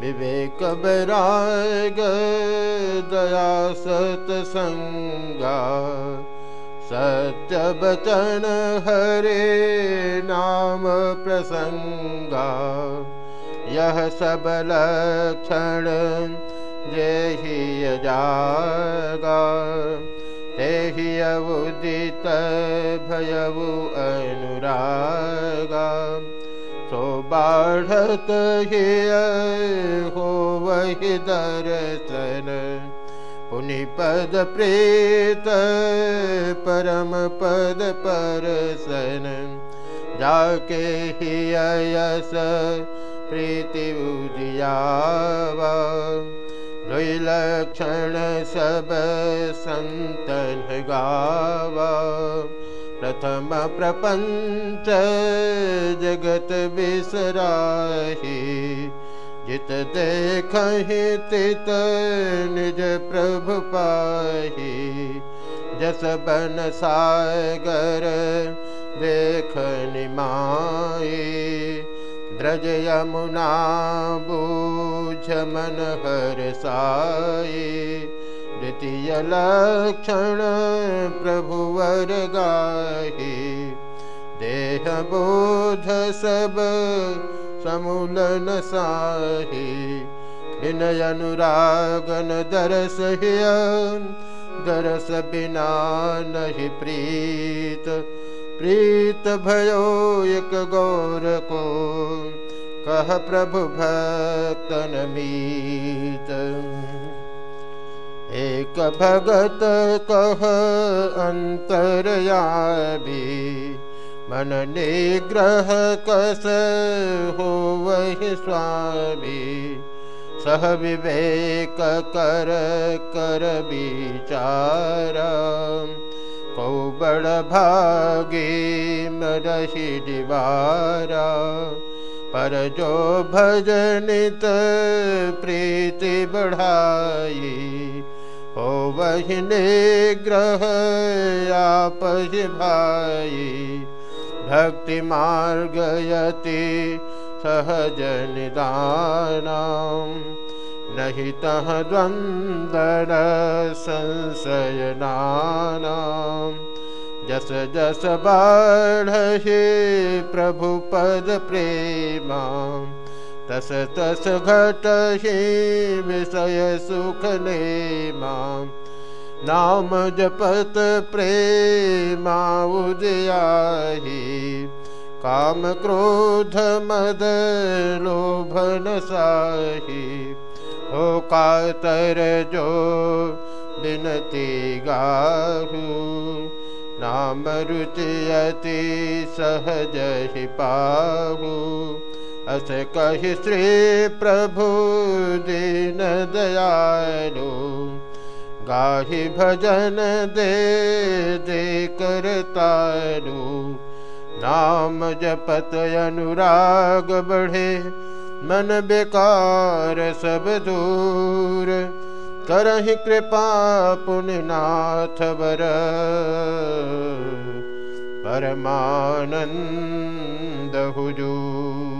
विवेक बैराग दया सत्संगा सत्य बचन हरे नाम प्रसंगा। यह सब लक्षण जेहि जागा। तेहि उदित भयवु अनुरागा सो बाढ़त हिय हो दर्शन। पुनि पद प्रेत परम पद परसन। जाके ही यस प्रीति उजियावा। लक्षण सब संतन गावा प्रथम प्रपंच जगत बिसराही। जित देख तित निज प्रभु पाही। जस बन सागर देख निमाई द्रज यमुना बूझ मन हर साई लक्षण प्रभु वर गाही देह बोध सब समूलन साही। विनय अनुरागन दरस दरस बिना नहीं प्रीत। प्रीत भयो एक गौर को कह प्रभु भक्तन मीत एक भगत कह अंतर भी मन निग्रह कस हो वही स्वामी। सह विवेक कर कर विचारा कौ बड़ भागी मरही दिवारा पर जो भजनित प्रीति बढ़ाई हो वही निग्रह आप भाई भक्ति मार्गयति सहज निदानां नहि तह द्वन्द्वर संशयनानां जस जस बाढहि प्रभुपद प्रेमा तस तस घटहि विषय सुख नेमा नाम जपत प्रेमा उदयाही काम क्रोध मद लोभन साही। हो कातर जो बिनती गाहू। नाम रुचयति सहज ही पाहू। अस कही श्री प्रभु दीन दयालु। गाहि भजन दे दे करतारू नाम जपत अनुराग बढ़े, मन बेकार सब दूर। करहि कृपा पुण्यनाथ वर परमानंद हुजूर।